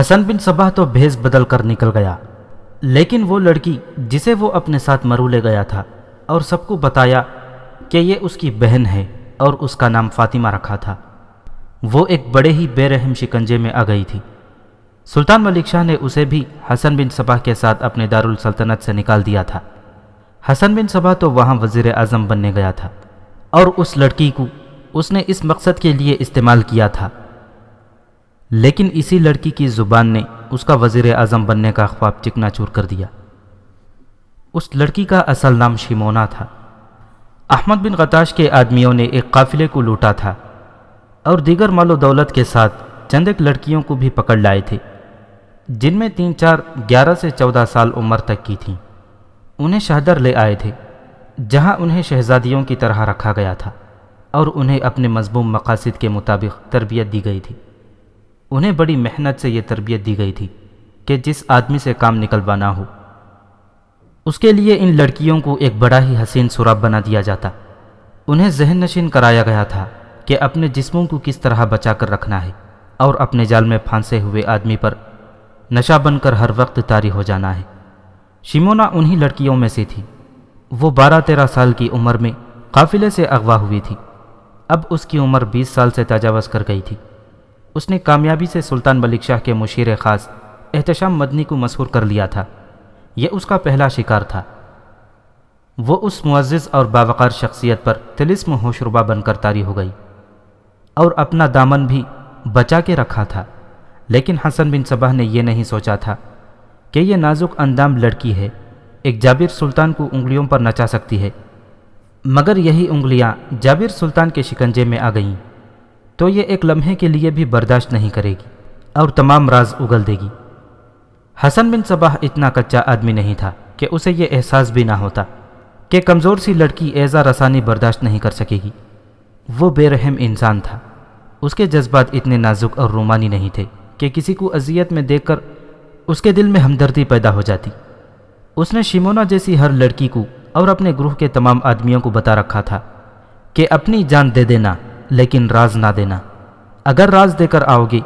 حسن بن صبح تو بھیز بدل کر نکل گیا۔ لیکن وہ لڑکی جسے وہ اپنے ساتھ مرو لے گیا تھا اور سب کو بتایا کہ یہ اس کی بہن ہے اور اس کا نام فاطمہ رکھا تھا۔ وہ ایک بڑے ہی بے رحم شکنجے میں آ گئی تھی۔ سلطان ملک شاہ نے اسے بھی حسن بن صبح کے ساتھ اپنے دارالسلطنت سے نکال دیا تھا۔ حسن بن صبح تو وہاں وزیر اعظم بننے گیا تھا اور اس لڑکی کو اس نے اس مقصد کے لیے استعمال کیا تھا۔ لیکن اسی لڑکی کی زبان نے اس کا وزیر اعظم بننے کا خواب چکنا چور کر دیا۔ اس لڑکی کا اصل نام شیمونا تھا۔ احمد بن غتاش کے آدمیوں نے ایک قافلے کو لوٹا تھا اور دیگر مال و دولت کے ساتھ چند ایک لڑکیوں کو بھی پکڑ لائے تھے، جن میں تین چار گیارہ سے چودہ سال عمر تک کی تھیں۔ انہیں شہدر لے آئے تھے، جہاں انہیں شہزادیوں کی طرح رکھا گیا تھا اور انہیں اپنے مضموم مقاصد کے مطابق تربیت دی گئی تھی۔ انہیں بڑی محنت سے یہ تربیت دی گئی تھی کہ جس آدمی سے کام نکلوانا ہو۔ اس کے لیے ان لڑکیوں کو ایک بڑا ہی حسین سراب بنا دیا جاتا۔ انہیں ذہن نشین کرایا گیا تھا کہ اپنے جسموں کو کس طرح بچا کر رکھنا ہے اور اپنے جال میں پھانسے ہوئے آدمی پر نشہ بن کر ہر وقت تاری ہو جانا ہے۔ شیمونا انہی لڑکیوں میں سے تھی۔ وہ بارہ تیرہ سال کی عمر میں قافلے سے اغوا ہوئی تھی۔ اب اس کی عمر بیس سال سے تجاوز کر گئی تھی۔ اس نے کامیابی سے سلطان ملک شاہ کے مشیر خاص احتشام مدنی کو مسحور کر لیا تھا۔ یہ اس کا پہلا شکار تھا۔ وہ اس معزز اور باوقار شخصیت پر تلسم ہوشربہ بن کر تاری ہو گئی اور اپنا دامن بھی بچا کے رکھا تھا۔ لیکن حسن بن صبح نے یہ نہیں سوچا تھا کہ یہ نازک اندام لڑکی ہے۔ ایک جابر سلطان کو انگلیوں پر نچا سکتی ہے۔ مگر یہی انگلیاں جابر سلطان کے شکنجے میں آ گئیں۔ تو یہ ایک لمحے کے لیے بھی برداشت نہیں کرے گی اور تمام راز اگل دے گی۔ حسن بن صبح اتنا کچا آدمی نہیں تھا کہ اسے یہ احساس بھی نہ ہوتا کہ کمزور سی لڑکی ایزا رسانی برداشت نہیں کر سکے گی۔ وہ بے رحم انسان تھا۔ اس کے جذبات اتنے نازک اور رومانی نہیں تھے کہ کسی کو اذیت میں دیکھ کر اس کے دل میں ہمدردی پیدا ہو جاتی۔ اس نے شیمونا جیسی ہر لڑکی کو اور اپنے گروہ کے تمام آدمیوں کو بتا رکھا تھا کہ اپنی جان دے دینا۔ لیکن راز نہ دینا۔ اگر راز دے کر آؤ گی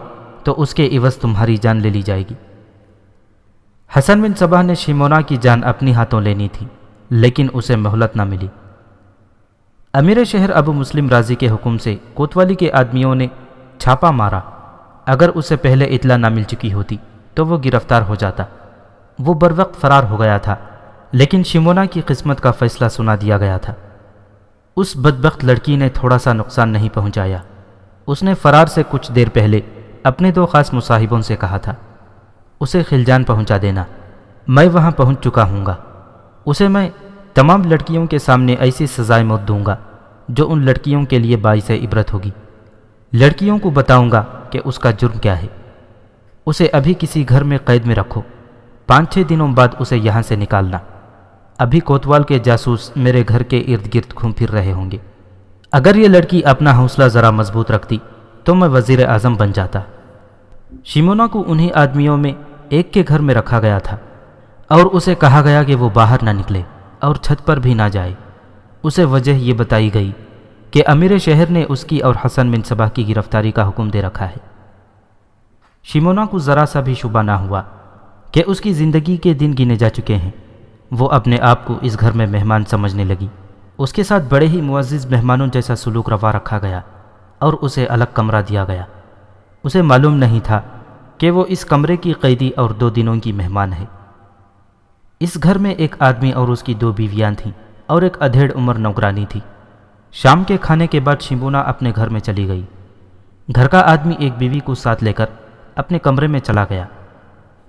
تو اس کے عوض تمہاری جان لے لی جائے گی۔ حسن بن صبح نے شیمونا کی جان اپنی ہاتھوں لینی تھی، لیکن اسے مہلت نہ ملی۔ امیر شہر ابو مسلم راضی کے حکم سے کوتوالی کے آدمیوں نے چھاپا مارا۔ اگر اسے پہلے اطلاع نہ مل چکی ہوتی تو وہ گرفتار ہو جاتا۔ وہ بر وقت فرار ہو گیا تھا، لیکن شمونا کی قسمت کا فیصلہ سنا دیا گیا تھا۔ اس بدبخت لڑکی نے تھوڑا سا نقصان نہیں پہنچایا۔ اس نے فرار سے کچھ دیر پہلے اپنے دو خاص مصاحبوں سے کہا تھا، اسے خلجان پہنچا دینا، میں وہاں پہنچ چکا ہوں گا۔ اسے میں تمام لڑکیوں کے سامنے ایسی سزائے موت دوں گا جو ان لڑکیوں کے لیے باعث عبرت ہوگی۔ لڑکیوں کو بتاؤں گا کہ اس کا جرم کیا ہے۔ اسے ابھی کسی گھر میں قید میں رکھو۔ پانچ چھ دنوں بعد اسے یہاں سے نکالنا۔ ابھی کوتوال کے جاسوس میرے گھر کے ارد گرد گھوم پھر رہے ہوں گے۔ اگر یہ لڑکی اپنا حوصلہ ذرا مضبوط رکھتی تو میں وزیر اعظم بن جاتا۔ شیمونا کو انہی آدمیوں میں ایک کے گھر میں رکھا گیا تھا اور اسے کہا گیا کہ وہ باہر نہ نکلے اور چھت پر بھی نہ جائے۔ اسے وجہ یہ بتائی گئی کہ امیر شہر نے اس کی اور حسن بن صبح کی گرفتاری کا حکم دے رکھا ہے۔ شیمونا کو ذرا سا بھی شبہ نہ ہوا کہ اس کی زندگی کے دن گنے جا چکے ہیں۔ وہ اپنے آپ کو اس گھر میں مہمان سمجھنے لگی۔ اس کے ساتھ بڑے ہی معزز مہمانوں جیسا سلوک روا رکھا گیا اور اسے الگ کمرہ دیا گیا۔ اسے معلوم نہیں تھا کہ وہ اس کمرے کی قیدی اور دو دنوں کی مہمان ہے۔ اس گھر میں ایک آدمی اور اس کی دو بیویاں تھیں اور ایک ادھیڑ عمر نوکرانی تھی۔ شام کے کھانے کے بعد شمبونا اپنے گھر میں چلی گئی۔ گھر کا آدمی ایک بیوی کو ساتھ لے کر اپنے کمرے میں چلا گیا۔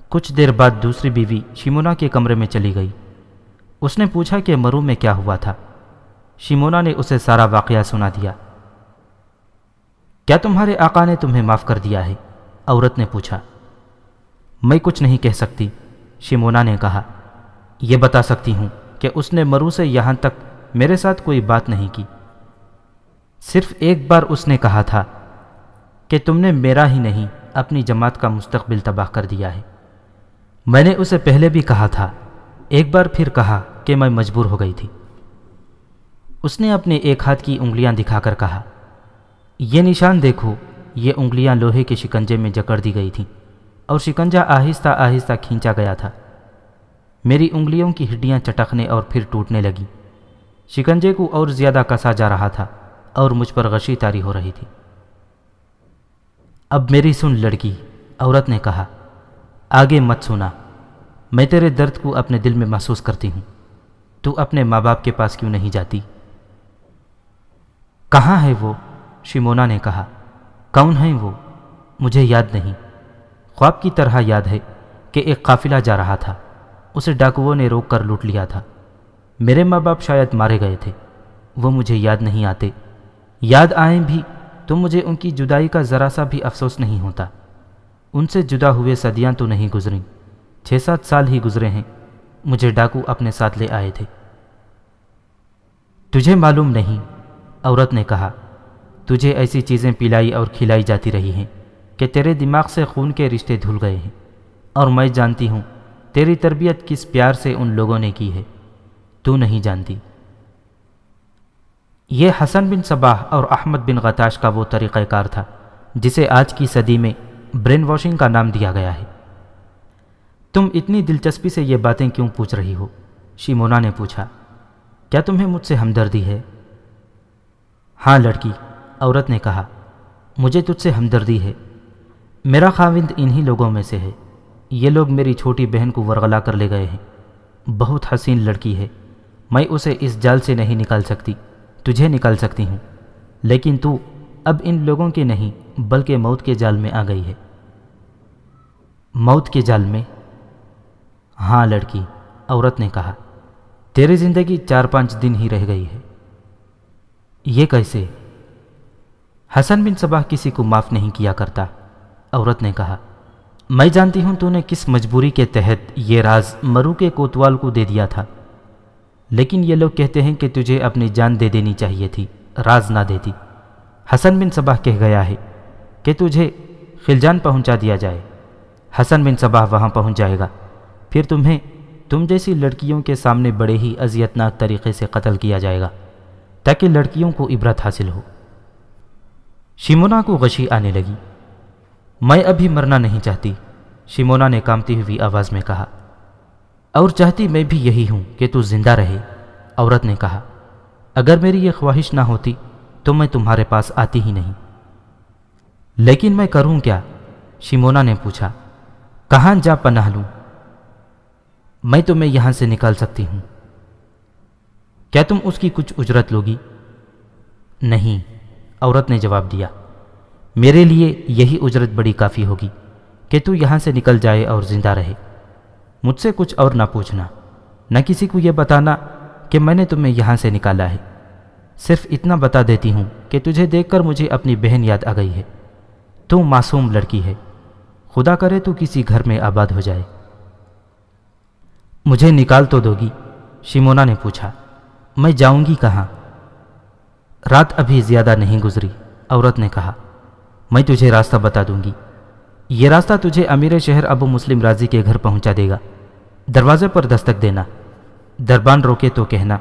کچھ دیر بعد دوسری بیوی شیمونا کے کمرے میں چلی گئی۔ اس نے پوچھا کہ مرو میں کیا ہوا تھا۔ شیمونا نے اسے سارا واقعہ سنا دیا۔ کیا تمہارے آقا نے تمہیں معاف کر دیا ہے؟ عورت نے پوچھا۔ میں کچھ نہیں کہہ سکتی، شیمونا نے کہا۔ یہ بتا سکتی ہوں کہ اس نے مرو سے یہاں تک میرے ساتھ کوئی بات نہیں کی۔ صرف ایک بار اس نے کہا تھا کہ تم نے میرا ہی نہیں، اپنی جماعت کا مستقبل تباہ کر دیا ہے۔ میں نے اسے پہلے بھی کہا تھا ایک بار پھر کہا کہ میں مجبور ہو گئی تھی۔ اس نے اپنے ایک ہاتھ کی انگلیاں دکھا کر کہا، یہ نشان دیکھو، یہ انگلیاں لوہے کے شکنجے میں جکڑ دی گئی تھیں اور شکنجا آہستہ آہستہ کھینچا گیا تھا۔ میری انگلیوں کی ہڈیاں چٹکنے اور پھر ٹوٹنے لگیں۔ شکنجے کو اور زیادہ کسا جا رہا تھا اور مجھ پر غشی تاری ہو رہی تھی۔ اب میری سن لڑکی، عورت نے کہا، آگے مت سنا میں تیرے درد کو اپنے دل میں محسوس کرتی ہوں۔ تو اپنے ماں باپ کے پاس کیوں نہیں جاتی؟ کہاں ہے وہ؟ شمونا نے کہا۔ کون ہیں وہ؟ مجھے یاد نہیں۔ خواب کی طرح یاد ہے کہ ایک قافلہ جا رہا تھا۔ اسے ڈاکوؤں نے روک کر لوٹ لیا تھا۔ میرے ماں باپ شاید مارے گئے تھے۔ وہ مجھے یاد نہیں آتے۔ یاد آئیں بھی تو مجھے ان کی جدائی کا ذرا سا بھی افسوس نہیں ہوتا۔ ان سے جدا ہوئے صدیاں تو نہیں گزریں۔ چھ سات سال ہی گزرے ہیں۔ مجھے ڈاکو اپنے ساتھ لے آئے تھے۔ تجھے معلوم نہیں، عورت نے کہا، تجھے ایسی چیزیں پلائی اور کھلائی جاتی رہی ہیں کہ تیرے دماغ سے خون کے رشتے دھل گئے ہیں۔ اور میں جانتی ہوں، تیری تربیت کس پیار سے ان لوگوں نے کی ہے۔ تو نہیں جانتی۔ یہ حسن بن صباح اور احمد بن غتاش کا وہ طریقہ کار تھا، جسے آج کی صدی میں برین واشنگ کا نام دیا گیا ہے۔ تم اتنی دلچسپی سے یہ باتیں کیوں پوچھ رہی ہو؟ شیمونا نے پوچھا، کیا تمہیں مجھ سے ہمدردی ہے؟ ہاں لڑکی، عورت نے کہا، مجھے تجھ سے ہمدردی ہے۔ میرا خاوند انہی لوگوں میں سے ہے۔ یہ لوگ میری چھوٹی بہن کو ورغلا کر لے گئے ہیں۔ بہت حسین لڑکی ہے۔ میں اسے اس جال سے نہیں نکال سکتی، تجھے نکال سکتی ہوں۔ لیکن تو اب ان لوگوں کے نہیں، بلکہ موت کے جال میں آ گئی ہے۔ موت کے جال میں؟ ہاں لڑکی، عورت نے کہا، تیری زندگی چار پانچ دن ہی رہ گئی ہے۔ یہ کیسے؟ حسن بن صباح کسی کو معاف نہیں کیا کرتا۔ عورت نے کہا، میں جانتی ہوں تو نے کس مجبوری کے تحت یہ راز مرو کے کوتوال کو دے دیا تھا۔ لیکن یہ لوگ کہتے ہیں کہ تجھے اپنی جان دے دینی چاہیے تھی، راز نہ دیتی۔ حسن بن صباح کہہ گیا ہے کہ تجھے خلجان پہنچا دیا جائے۔ حسن بن صباح وہاں پہنچ جائے گا۔ پھر تمہیں تم جیسی لڑکیوں کے سامنے بڑے ہی اذیتناک طریقے سے قتل کیا جائے گا، تاکہ لڑکیوں کو عبرت حاصل ہو۔ شیمونا کو غشی آنے لگی۔ میں ابھی مرنا نہیں چاہتی، شیمونا نے کامتی ہوئی آواز میں کہا۔ اور چاہتی میں بھی یہی ہوں کہ تو زندہ رہے، عورت نے کہا۔ اگر میری یہ خواہش نہ ہوتی تو میں تمہارے پاس آتی ہی نہیں۔ لیکن میں کروں کیا؟ شیمونا نے پوچھا۔ کہاں جا پناہ لوں؟ میں تمہیں یہاں سے نکال سکتی ہوں۔ کیا تم اس کی کچھ اجرت لوگی؟ نہیں، عورت نے جواب دیا۔ میرے لیے یہی اجرت بڑی کافی ہوگی کہ تو یہاں سے نکل جائے اور زندہ رہے۔ مجھ سے کچھ اور نہ پوچھنا، نہ کسی کو یہ بتانا کہ میں نے تمہیں یہاں سے نکالا ہے۔ صرف اتنا بتا دیتی ہوں کہ تجھے دیکھ کر مجھے اپنی بہن یاد آ گئی ہے۔ تو معصوم لڑکی ہے۔ خدا کرے تو کسی گھر میں آباد ہو جائے۔ مجھے نکال تو دو گی شیمونا نے پوچھا، میں جاؤں گی کہاں؟ رات ابھی زیادہ نہیں گزری۔ عورت نے کہا، میں تجھے راستہ بتا دوں گی۔ یہ راستہ تجھے امیر شہر ابو مسلم راضی کے گھر پہنچا دے گا۔ دروازے پر دستک دینا۔ دربان روکے تو کہنا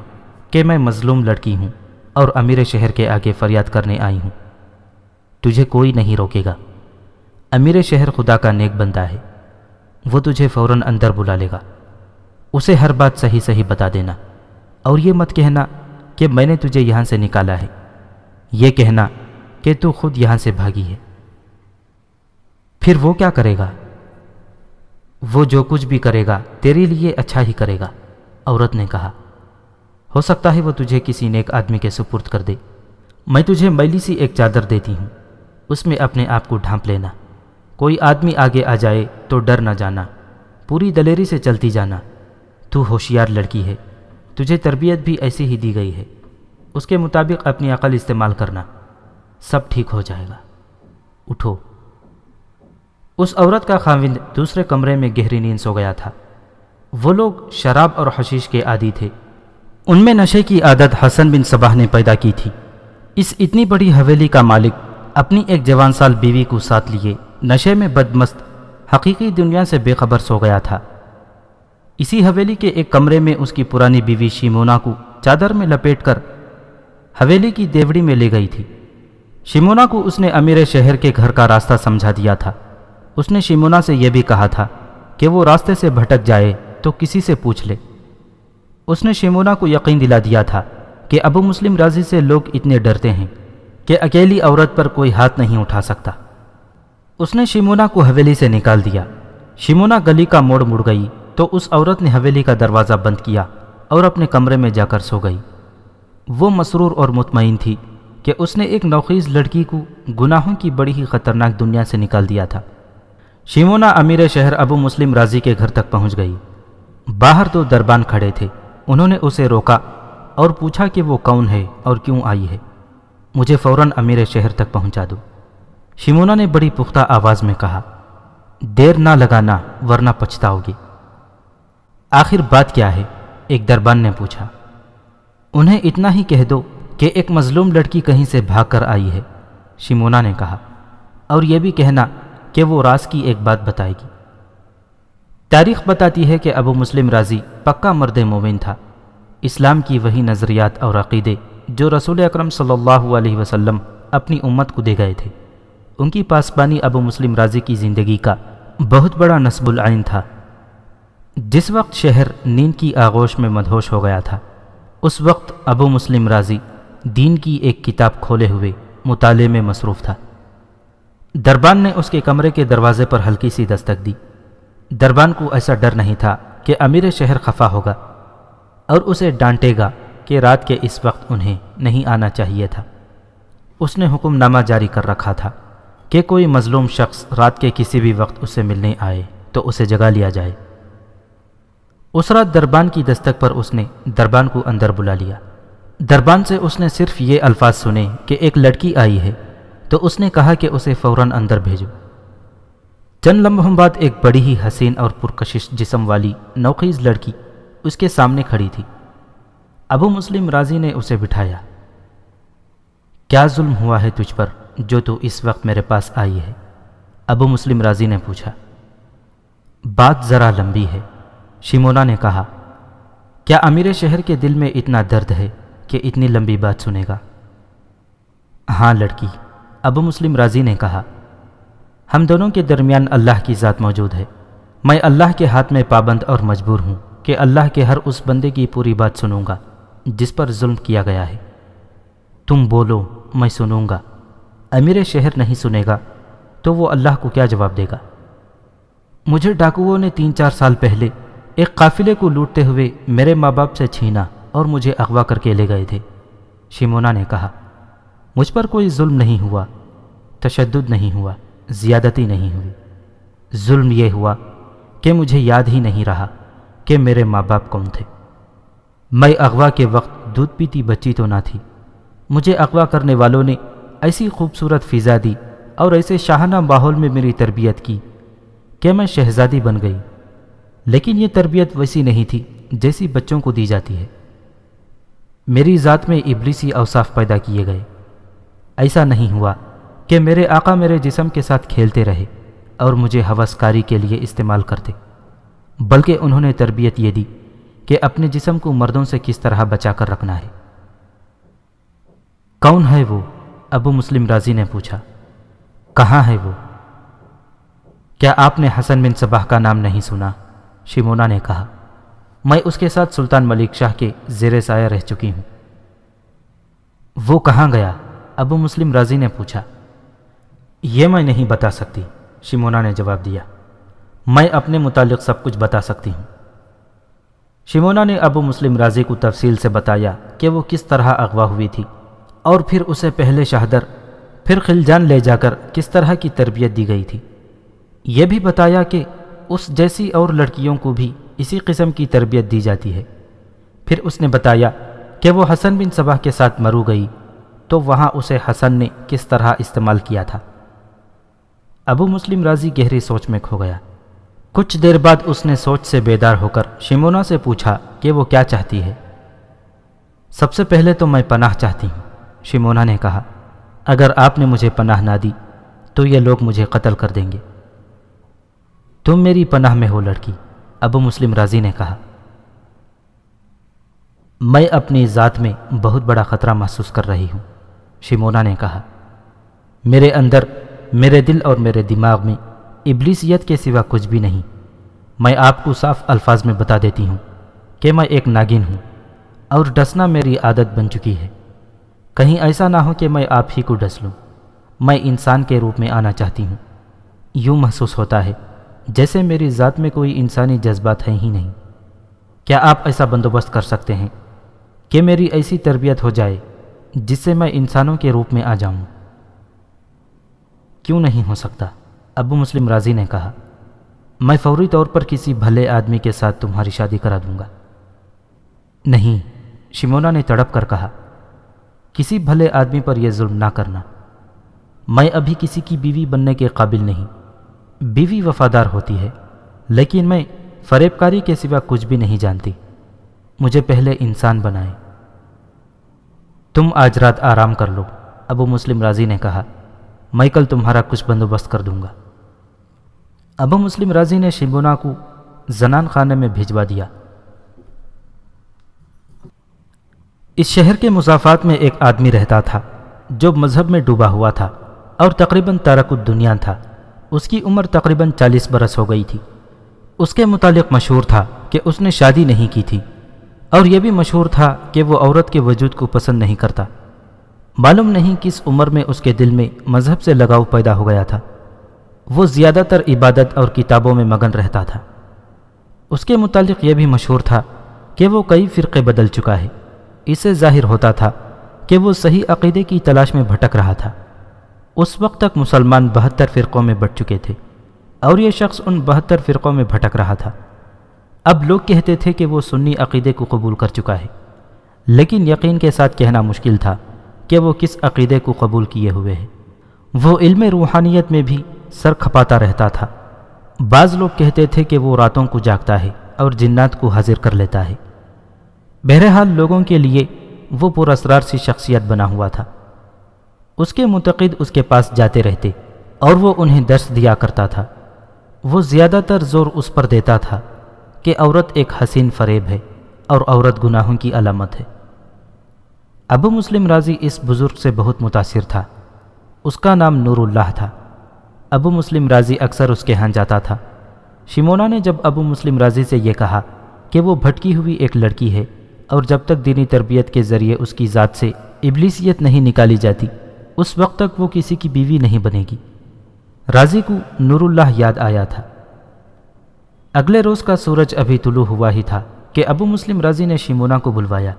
کہ میں مظلوم لڑکی ہوں اور امیر شہر کے آگے فریاد کرنے آئی ہوں۔ تجھے کوئی نہیں روکے گا۔ امیر شہر خدا کا نیک بندہ ہے۔ وہ تجھے فوراً اندر بلا لے گا۔ اسے ہر بات صحیح صحیح بتا دینا۔ اور یہ مت کہنا کہ میں نے تجھے یہاں سے نکالا ہے۔ یہ کہنا کہ تو خود یہاں سے بھاگی ہے۔ پھر وہ کیا کرے گا؟ وہ جو کچھ بھی کرے گا، تیرے لیے اچھا ہی کرے گا۔ عورت نے کہا، ہو سکتا ہے وہ تجھے کسی نیک آدمی کے سپرد کر دے۔ میں تجھے میلی سی ایک چادر دیتی ہوں۔ اس میں اپنے آپ کو ڈھانپ لینا۔ کوئی آدمی آگے آ جائے تو ڈر نہ جانا۔ پوری دلیری سے چلتی جانا۔ تو ہوشیار لڑکی ہے، تجھے تربیت بھی ایسی ہی دی گئی ہے۔ اس کے مطابق اپنی عقل استعمال کرنا سب ٹھیک ہو جائے گا۔ اٹھو۔ اس عورت کا خاوند دوسرے کمرے میں گہری نیند سو گیا تھا۔ وہ لوگ شراب اور حشیش کے عادی تھے۔ ان میں نشے کی عادت حسن بن صباح نے پیدا کی تھی۔ اس اتنی بڑی حویلی کا مالک اپنی ایک جوان سال بیوی کو ساتھ لیے نشے میں بدمست حقیقی دنیا سے بے خبر سو گیا تھا۔ اسی حویلی کے ایک کمرے میں اس کی پرانی بیوی شیمونا کو چادر میں لپیٹ کر حویلی کی دیوڑی میں لے گئی تھی۔ شیمونا کو اس نے امیر شہر کے گھر کا راستہ سمجھا دیا تھا۔ اس نے شیمونا سے یہ بھی کہا تھا کہ وہ راستے سے بھٹک جائے تو کسی سے پوچھ لے۔ اس نے شیمونا کو یقین دلا دیا تھا کہ ابو مسلم راضی سے لوگ اتنے ڈرتے ہیں کہ اکیلی عورت پر کوئی ہاتھ نہیں اٹھا سکتا۔ اس نے شیمونا کو حویلی سے نکال دیا۔ شیمونا گلی کا موڑ مڑ گئی۔ تو اس عورت نے حویلی کا دروازہ بند کیا اور اپنے کمرے میں جا کر سو گئی۔ وہ مسرور اور مطمئن تھی کہ اس نے ایک نوخیز لڑکی کو گناہوں کی بڑی ہی خطرناک دنیا سے نکال دیا تھا۔ شیمونا امیر شہر ابو مسلم راضی کے گھر تک پہنچ گئی۔ باہر دو دربان کھڑے تھے۔ انہوں نے اسے روکا اور پوچھا کہ وہ کون ہے اور کیوں آئی ہے۔ مجھے فوراً امیر شہر تک پہنچا دو۔ شیمونا نے بڑی پختہ آواز میں کہا، دیر نہ لگانا ورنہ پچھتاؤ گی آخر بات کیا ہے؟ ایک دربان نے پوچھا۔ انہیں اتنا ہی کہہ دو کہ ایک مظلوم لڑکی کہیں سے بھاگ کر آئی ہے، شیمونا نے کہا۔ اور یہ بھی کہنا کہ وہ راز کی ایک بات بتائے گی۔ تاریخ بتاتی ہے کہ ابو مسلم راضی پکا مرد مومن تھا۔ اسلام کی وہی نظریات اور عقیدے جو رسول اکرم صلی اللہ علیہ وسلم اپنی امت کو دے گئے تھے۔ ان کی پاسبانی ابو مسلم راضی کی زندگی کا بہت بڑا نصب العین تھا۔ جس وقت شہر نیند کی آغوش میں مدہوش ہو گیا تھا، اس وقت ابو مسلم راضی دین کی ایک کتاب کھولے ہوئے مطالعے میں مصروف تھا۔ دربان نے اس کے کمرے کے دروازے پر ہلکی سی دستک دی۔ دربان کو ایسا ڈر نہیں تھا کہ امیر شہر خفا ہوگا اور اسے ڈانٹے گا کہ رات کے اس وقت انہیں نہیں آنا چاہیے تھا۔ اس نے حکم نامہ جاری کر رکھا تھا کہ کوئی مظلوم شخص رات کے کسی بھی وقت اسے ملنے آئے تو اسے جگا لیا جائے۔ اس رات دربان کی دستک پر اس نے دربان کو اندر بلا لیا۔ دربان سے اس نے صرف یہ الفاظ سنے کہ ایک لڑکی آئی ہے، تو اس نے کہا کہ اسے فوراً اندر بھیجو۔ چند لمحوں بعد ایک بڑی ہی حسین اور پرکشش جسم والی نوخیز لڑکی اس کے سامنے کھڑی تھی۔ ابو مسلم راضی نے اسے بٹھایا۔ کیا ظلم ہوا ہے تجھ پر جو تو اس وقت میرے پاس آئی ہے؟ ابو مسلم راضی نے پوچھا۔ بات ذرا لمبی ہے۔ شیمونا نے کہا، کیا امیر شہر کے دل میں اتنا درد ہے کہ اتنی لمبی بات سنے گا؟ ہاں لڑکی، ابو مسلم راضی نے کہا، ہم دونوں کے درمیان اللہ کی ذات موجود ہے۔ میں اللہ کے ہاتھ میں پابند اور مجبور ہوں کہ اللہ کے ہر اس بندے کی پوری بات سنوں گا جس پر ظلم کیا گیا ہے۔ تم بولو، میں سنوں گا۔ امیر شہر نہیں سنے گا تو وہ اللہ کو کیا جواب دے گا؟ مجھے ڈاکوؤں نے تین چار سال پہلے ایک قافلے کو لوٹتے ہوئے میرے ماں باپ سے چھینا اور مجھے اغوا کر کے لے گئے تھے۔ شیمونا نے کہا، مجھ پر کوئی ظلم نہیں ہوا، تشدد نہیں ہوا، زیادتی نہیں ہوئی۔ ظلم یہ ہوا کہ مجھے یاد ہی نہیں رہا کہ میرے ماں باپ کون تھے۔ میں اغوا کے وقت دودھ پیتی بچی تو نہ تھی۔ مجھے اغوا کرنے والوں نے ایسی خوبصورت فضا دی اور ایسے شاہانہ ماحول میں میری تربیت کی کہ میں شہزادی بن گئی۔ لیکن یہ تربیت ویسی نہیں تھی جیسی بچوں کو دی جاتی ہے۔ میری ذات میں ابلیسی اوصاف پیدا کیے گئے۔ ایسا نہیں ہوا کہ میرے آقا میرے جسم کے ساتھ کھیلتے رہے اور مجھے حوث کاری کے لیے استعمال کرتے، بلکہ انہوں نے تربیت یہ دی کہ اپنے جسم کو مردوں سے کس طرح بچا کر رکھنا ہے۔ کون ہے وہ؟ ابو مسلم راضی نے پوچھا۔ کہاں ہے وہ؟ کیا آپ نے حسن بن صباح کا نام نہیں سنا؟ شیمونا نے کہا، میں اس کے ساتھ سلطان ملک شاہ کے زیر سایہ رہ چکی ہوں۔ وہ کہاں گیا؟ ابو مسلم راضی نے پوچھا۔ یہ میں نہیں بتا سکتی، شیمونا نے جواب دیا۔ میں اپنے متعلق سب کچھ بتا سکتی ہوں۔ شیمونا نے ابو مسلم راضی کو تفصیل سے بتایا کہ وہ کس طرح اغوا ہوئی تھی اور پھر اسے پہلے شہدر، پھر خلجان لے جا کر کس طرح کی تربیت دی گئی تھی۔ یہ بھی بتایا کہ اس جیسی اور لڑکیوں کو بھی اسی قسم کی تربیت دی جاتی ہے۔ پھر اس نے بتایا کہ وہ حسن بن صبح کے ساتھ مرو گئی تو وہاں اسے حسن نے کس طرح استعمال کیا تھا۔ ابو مسلم راضی گہری سوچ میں کھو گیا۔ کچھ دیر بعد اس نے سوچ سے بیدار ہو کر شمونا سے پوچھا کہ وہ کیا چاہتی ہے۔ سب سے پہلے تو میں پناہ چاہتی ہوں شمونا نے کہا۔ اگر آپ نے مجھے پناہ نہ دی تو یہ لوگ مجھے قتل کر دیں گے۔ تم میری پناہ میں ہو لڑکی، ابو مسلم راضی نے کہا۔ میں اپنی ذات میں بہت بڑا خطرہ محسوس کر رہی ہوں، شیمونا نے کہا۔ میرے اندر، میرے دل اور میرے دماغ میں ابلیسیت کے سوا کچھ بھی نہیں۔ میں آپ کو صاف الفاظ میں بتا دیتی ہوں کہ میں ایک ناگن ہوں اور ڈسنا میری عادت بن چکی ہے۔ کہیں ایسا نہ ہو کہ میں آپ ہی کو ڈس لوں۔ میں انسان کے روپ میں آنا چاہتی ہوں۔ یوں محسوس ہوتا ہے۔ جیسے میری ذات میں کوئی انسانی جذبات ہیں ہی نہیں۔ کیا آپ ایسا بندوبست کر سکتے ہیں کہ میری ایسی تربیت ہو جائے جس سے میں انسانوں کے روپ میں آ جاؤں؟ کیوں نہیں ہو سکتا؟ ابو مسلم راضی نے کہا، میں فوری طور پر کسی بھلے آدمی کے ساتھ تمہاری شادی کرا دوں گا۔ نہیں شمونا نے تڑپ کر کہا، کسی بھلے آدمی پر یہ ظلم نہ کرنا۔ میں ابھی کسی کی بیوی بننے کے قابل نہیں۔ بیوی وفادار ہوتی ہے، لیکن میں فریب کاری کے سوا کچھ بھی نہیں جانتی۔ مجھے پہلے انسان بنائے تم آج رات آرام کر لو، ابو مسلم راضی نے کہا۔ میں کل تمہارا کچھ بندوبست کر دوں گا۔ ابو مسلم راضی نے شمبونا کو زنان خانے میں بھیجوا دیا۔ اس شہر کے مسافات میں ایک آدمی رہتا تھا، جو مذہب میں ڈوبا ہوا تھا اور تقریباً تارک الدنیا تھا۔ اس کی عمر تقریباً چالیس برس ہو گئی تھی۔ اس کے متعلق مشہور تھا کہ اس نے شادی نہیں کی تھی۔ اور یہ بھی مشہور تھا کہ وہ عورت کے وجود کو پسند نہیں کرتا۔ معلوم نہیں کس عمر میں اس کے دل میں مذہب سے لگاؤ پیدا ہو گیا تھا۔ وہ زیادہ تر عبادت اور کتابوں میں مگن رہتا تھا۔ اس کے متعلق یہ بھی مشہور تھا کہ وہ کئی فرقے بدل چکا ہے۔ اسے ظاہر ہوتا تھا کہ وہ صحیح عقیدے کی تلاش میں بھٹک رہا تھا۔ اس وقت تک مسلمان بہتر فرقوں میں بٹ چکے تھے اور یہ شخص ان بہتر فرقوں میں بھٹک رہا تھا۔ اب لوگ کہتے تھے کہ وہ سنی عقیدے کو قبول کر چکا ہے، لیکن یقین کے ساتھ کہنا مشکل تھا کہ وہ کس عقیدے کو قبول کیے ہوئے ہے وہ علم روحانیت میں بھی سر کھپاتا رہتا تھا۔ بعض لوگ کہتے تھے کہ وہ راتوں کو جاگتا ہے اور جنات کو حاضر کر لیتا ہے۔ بہرحال لوگوں کے لیے وہ پر اسرار سی شخصیت بنا ہوا تھا۔ اس کے متقد اس کے پاس جاتے رہتے اور وہ انہیں درس دیا کرتا تھا۔ وہ زیادہ تر زور اس پر دیتا تھا کہ عورت ایک حسین فریب ہے اور عورت گناہوں کی علامت ہے۔ ابو مسلم راضی اس بزرگ سے بہت متاثر تھا۔ اس کا نام نور اللہ تھا۔ ابو مسلم راضی اکثر اس کے ہاں جاتا تھا۔ شمونا نے جب ابو مسلم راضی سے یہ کہا کہ وہ بھٹکی ہوئی ایک لڑکی ہے اور جب تک دینی تربیت کے ذریعے اس کی ذات سے ابلیسیت نہیں نکالی جاتی اس وقت تک وہ کسی کی بیوی نہیں بنے گی۔ راضی کو نور اللہ یاد آیا تھا۔ اگلے روز کا سورج ابھی طلوع ہوا ہی تھا کہ ابو مسلم راضی نے شیمونا کو بلوایا۔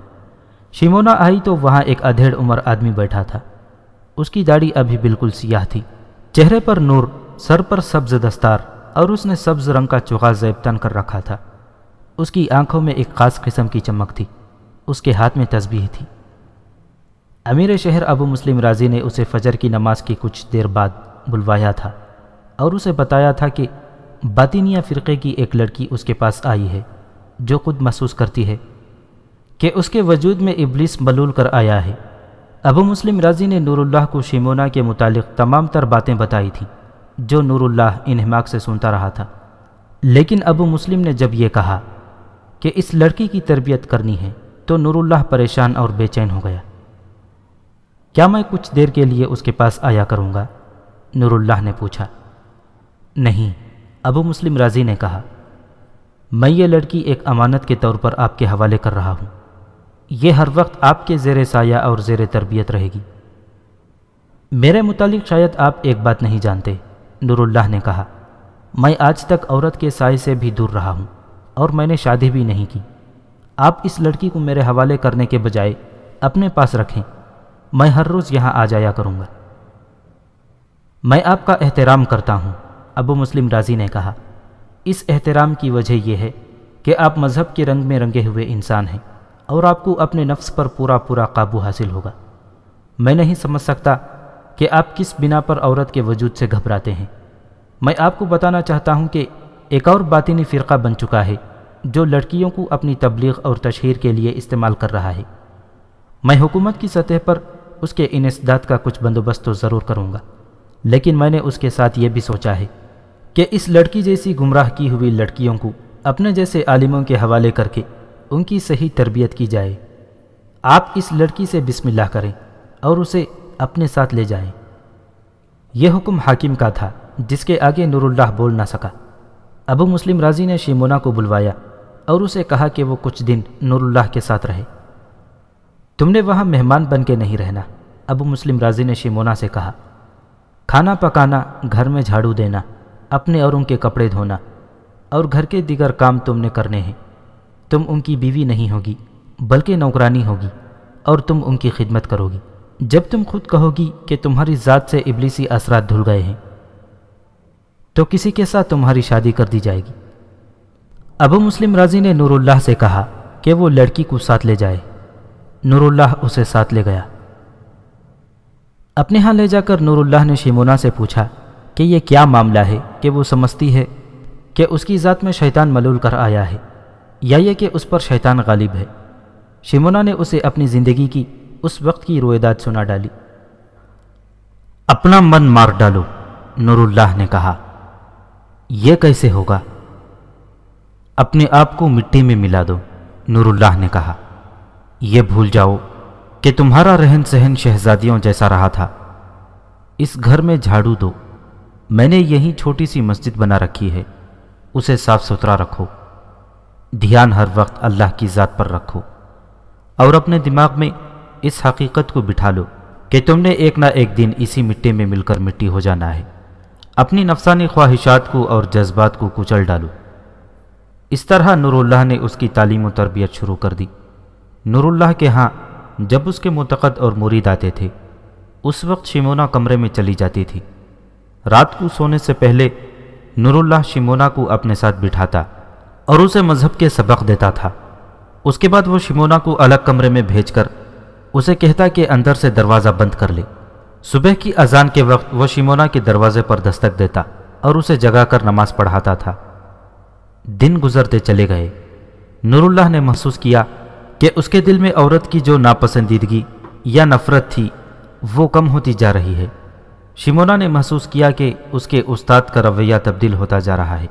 شیمونا آئی تو وہاں ایک ادھیڑ عمر آدمی بیٹھا تھا۔ اس کی داڑھی ابھی بالکل سیاہ تھی۔ چہرے پر نور، سر پر سبز دستار اور اس نے سبز رنگ کا چوغا زیبتن کر رکھا تھا۔ اس کی آنکھوں میں ایک خاص قسم کی چمک تھی۔ اس کے ہاتھ میں تسبیح تھی۔ امیر شہر ابو مسلم راضی نے اسے فجر کی نماز کی کچھ دیر بعد بلوایا تھا اور اسے بتایا تھا کہ باطینیہ فرقے کی ایک لڑکی اس کے پاس آئی ہے، جو خود محسوس کرتی ہے کہ اس کے وجود میں ابلیس ملول کر آیا ہے۔ ابو مسلم راضی نے نور اللہ کو شیمونا کے متعلق تمام تر باتیں بتائی تھیں، جو نور اللہ انہماک سے سنتا رہا تھا۔ لیکن ابو مسلم نے جب یہ کہا کہ اس لڑکی کی تربیت کرنی ہے تو نور اللہ پریشان اور بے چین ہو گیا۔ کیا میں کچھ دیر کے لیے اس کے پاس آیا کروں گا؟ نور اللہ نے پوچھا۔ نہیں، ابو مسلم راضی نے کہا۔ میں یہ لڑکی ایک امانت کے طور پر آپ کے حوالے کر رہا ہوں۔ یہ ہر وقت آپ کے زیر سایہ اور زیر تربیت رہے گی۔ میرے متعلق شاید آپ ایک بات نہیں جانتے نور اللہ نے کہا۔ میں آج تک عورت کے سائے سے بھی دور رہا ہوں اور میں نے شادی بھی نہیں کی۔ آپ اس لڑکی کو میرے حوالے کرنے کے بجائے اپنے پاس رکھیں۔ میں ہر روز یہاں آ جایا کروں گا۔ میں آپ کا احترام کرتا ہوں، ابو مسلم راضی نے کہا۔ اس احترام کی وجہ یہ ہے کہ آپ مذہب کے رنگ میں رنگے ہوئے انسان ہیں اور آپ کو اپنے نفس پر پورا پورا قابو حاصل ہوگا۔ میں نہیں سمجھ سکتا کہ آپ کس بنا پر عورت کے وجود سے گھبراتے ہیں۔ میں آپ کو بتانا چاہتا ہوں کہ ایک اور باطنی فرقہ بن چکا ہے جو لڑکیوں کو اپنی تبلیغ اور تشہیر کے لیے استعمال کر رہا ہے۔ میں حکومت کی سطح پر اس کے انسداد کا کچھ بندوبست تو ضرور کروں گا۔ لیکن میں نے اس کے ساتھ یہ بھی سوچا ہے کہ اس لڑکی جیسی گمراہ کی ہوئی لڑکیوں کو اپنے جیسے عالموں کے حوالے کر کے ان کی صحیح تربیت کی جائے۔ آپ اس لڑکی سے بسم اللہ کریں اور اسے اپنے ساتھ لے جائیں۔ یہ حکم حاکم کا تھا جس کے آگے نور اللہ بول نہ سکا۔ ابو مسلم راضی نے شیمونا کو بلوایا اور اسے کہا کہ وہ کچھ دن نور اللہ کے ساتھ رہے۔ تم نے وہاں مہمان بن کے نہیں رہنا، ابو مسلم راضی نے شیمونا سے کہا۔ کھانا پکانا، گھر میں جھاڑو دینا، اپنے اور ان کے کپڑے دھونا، اور گھر کے دیگر کام تم نے کرنے ہیں۔ تم ان کی بیوی نہیں ہوگی، بلکہ نوکرانی ہوگی، اور تم ان کی خدمت کرو گی جب تم خود کہو گی کہ تمہاری ذات سے ابلیسی اثرات دھل گئے ہیں، تو کسی کے ساتھ تمہاری شادی کر دی جائے گی۔ ابو مسلم راضی نے نور اللہ سے کہا کہ وہ لڑکی کو ساتھ لے جائے۔ نور اللہ اسے ساتھ لے گیا۔ اپنے ہاں لے جا کر نور اللہ نے شیمونا سے پوچھا کہ یہ کیا معاملہ ہے کہ وہ سمجھتی ہے کہ اس کی ذات میں شیطان ملول کر آیا ہے یا یہ کہ اس پر شیطان غالب ہے۔ شیمونا نے اسے اپنی زندگی کی اس وقت کی رویداد سنا ڈالی۔ اپنا من مار ڈالو نور اللہ نے کہا۔ یہ کیسے ہوگا؟ اپنے آپ کو مٹی میں ملا دو نور اللہ نے کہا۔ یہ بھول جاؤ کہ تمہارا رہن سہن شہزادیوں جیسا رہا تھا۔ اس گھر میں جھاڑو دو۔ میں نے یہی چھوٹی سی مسجد بنا رکھی ہے۔ اسے صاف ستھرا رکھو۔ دھیان ہر وقت اللہ کی ذات پر رکھو۔ اور اپنے دماغ میں اس حقیقت کو بٹھا لو کہ تم نے ایک نہ ایک دن اسی مٹی میں مل کر مٹی ہو جانا ہے۔ اپنی نفسانی خواہشات کو اور جذبات کو کچل ڈالو۔ اس طرح نور اللہ نے اس کی تعلیم و تربیت شروع کر دی۔ نور اللہ کے ہاں جب اس کے متقد اور مرید آتے تھے، اس وقت شمونا کمرے میں چلی جاتی تھی۔ رات کو سونے سے پہلے نور اللہ شمونا کو اپنے ساتھ بٹھاتا اور اسے مذہب کے سبق دیتا تھا۔ اس کے بعد وہ شمونا کو الگ کمرے میں بھیج کر اسے کہتا کہ اندر سے دروازہ بند کر لے۔ صبح کی اذان کے وقت وہ شمونا کے دروازے پر دستک دیتا اور اسے جگا کر نماز پڑھاتا تھا۔ دن گزرتے چلے گئے۔ نور اللہ نے محسوس کیا کہ اس کے دل میں عورت کی جو ناپسندیدگی یا نفرت تھی، وہ کم ہوتی جا رہی ہے۔ شمونا نے محسوس کیا کہ اس کے استاد کا رویہ تبدیل ہوتا جا رہا ہے۔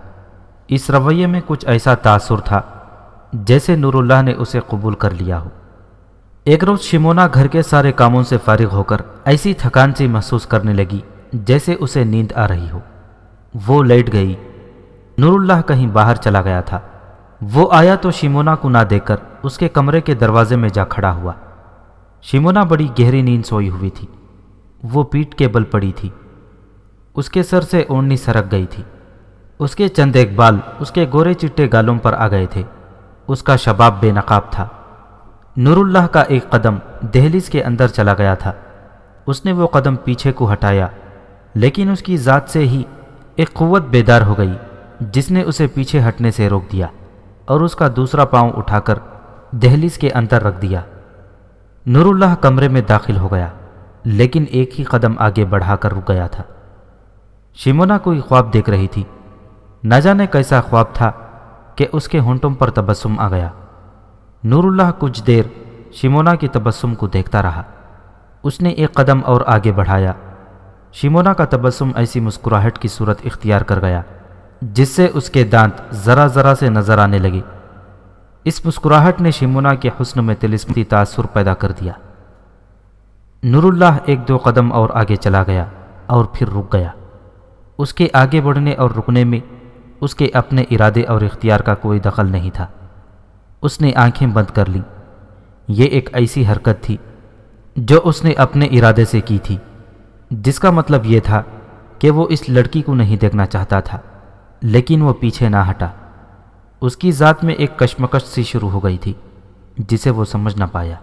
اس رویے میں کچھ ایسا تاثر تھا جیسے نور اللہ نے اسے قبول کر لیا ہو۔ ایک روز شمونا گھر کے سارے کاموں سے فارغ ہو کر ایسی تھکان سی محسوس کرنے لگی جیسے اسے نیند آ رہی ہو۔ وہ لیٹ گئی۔ نور اللہ کہیں باہر چلا گیا تھا۔ وہ آیا تو شیمونا کو نہ دیکھ کر اس کے کمرے کے دروازے میں جا کھڑا ہوا۔ شیمونا بڑی گہری نیند سوئی ہوئی تھی۔ وہ پیٹ کے بل پڑی تھی۔ اس کے سر سے اوڑنی سرک گئی تھی۔ اس کے چند ایک بال اس کے گورے چٹے گالوں پر آ گئے تھے۔ اس کا شباب بے نقاب تھا۔ نور اللہ کا ایک قدم دہلیز کے اندر چلا گیا تھا۔ اس نے وہ قدم پیچھے کو ہٹایا۔ لیکن اس کی ذات سے ہی ایک قوت بیدار ہو گئی، جس نے اسے پیچھے ہٹنے سے روک دیا اور اس کا دوسرا پاؤں اٹھا کر دہلیز کے اندر رکھ دیا۔ نور اللہ کمرے میں داخل ہو گیا، لیکن ایک ہی قدم آگے بڑھا کر رک گیا تھا۔ شمونا کوئی خواب دیکھ رہی تھی۔ نہ جانے کیسا خواب تھا کہ اس کے ہونٹوں پر تبسم آ گیا۔ نور اللہ کچھ دیر شمونا کی تبسم کو دیکھتا رہا۔ اس نے ایک قدم اور آگے بڑھایا۔ شمونا کا تبسم ایسی مسکراہٹ کی صورت اختیار کر گیا، جس سے اس کے دانت ذرا ذرا سے نظر آنے لگے۔ اس مسکراہٹ نے شمونا کے حسن میں تلسمتی تاثر پیدا کر دیا۔ نور اللہ ایک دو قدم اور آگے چلا گیا اور پھر رک گیا۔ اس کے آگے بڑھنے اور رکنے میں اس کے اپنے ارادے اور اختیار کا کوئی دخل نہیں تھا۔ اس نے آنکھیں بند کر لیں۔ یہ ایک ایسی حرکت تھی جو اس نے اپنے ارادے سے کی تھی۔ جس کا مطلب یہ تھا کہ وہ اس لڑکی کو نہیں دیکھنا چاہتا تھا، لیکن وہ پیچھے نہ ہٹا۔ اس کی ذات میں ایک کشمکش سی شروع ہو گئی تھی، جسے وہ سمجھ نہ پایا۔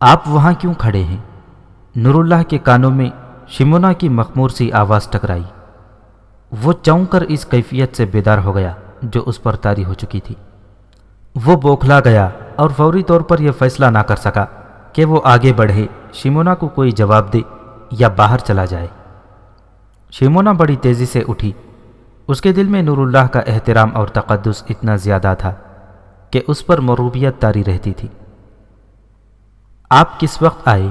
آپ وہاں کیوں کھڑے ہیں؟ نور اللہ کے کانوں میں شمونا کی مخمور سی آواز ٹکرائی۔ وہ چون کر اس کیفیت سے بیدار ہو گیا جو اس پر تاری ہو چکی تھی۔ وہ بوکھلا گیا اور فوری طور پر یہ فیصلہ نہ کر سکا کہ وہ آگے بڑھے شمونا کو کوئی جواب دے یا باہر چلا جائے۔ شیمونا بڑی تیزی سے اٹھی۔ اس کے دل میں نور اللہ کا احترام اور تقدس اتنا زیادہ تھا کہ اس پر مروبیت تاری رہتی تھی۔ آپ کس وقت آئے؟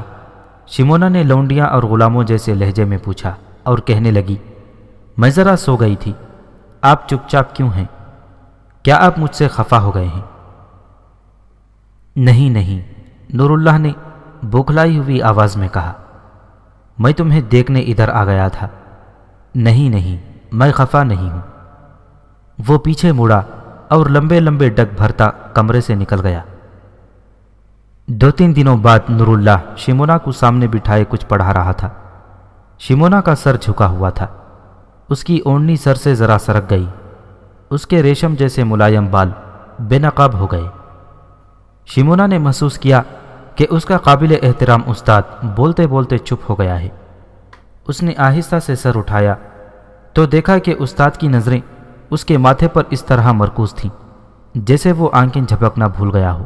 شمونا نے لونڈیاں اور غلاموں جیسے لہجے میں پوچھا اور کہنے لگی، میں ذرا سو گئی تھی، آپ چپ چاپ کیوں ہیں؟ کیا آپ مجھ سے خفا ہو گئے ہیں؟ نہیں نہیں نور اللہ نے بوکھلائی ہوئی آواز میں کہا، میں تمہیں دیکھنے ادھر آ گیا تھا۔ نہیں نہیں میں خفا نہیں ہوں۔ وہ پیچھے مڑا اور لمبے لمبے ڈگ بھرتا کمرے سے نکل گیا۔ دو تین دنوں بعد نور اللہ شمونا کو سامنے بٹھائے کچھ پڑھا رہا تھا۔ شمونا کا سر جھکا ہوا تھا۔ اس کی اونی سر سے ذرا سرک گئی۔ اس کے ریشم جیسے ملائم بال بے نقاب ہو گئے۔ شمونا نے محسوس کیا کہ اس کا قابل احترام استاد بولتے بولتے چپ ہو گیا ہے۔ اس نے آہستہ سے سر اٹھایا تو دیکھا کہ استاد کی نظریں اس کے ماتھے پر اس طرح مرکوز تھیں، جیسے وہ آنکھیں جھپکنا بھول گیا ہو۔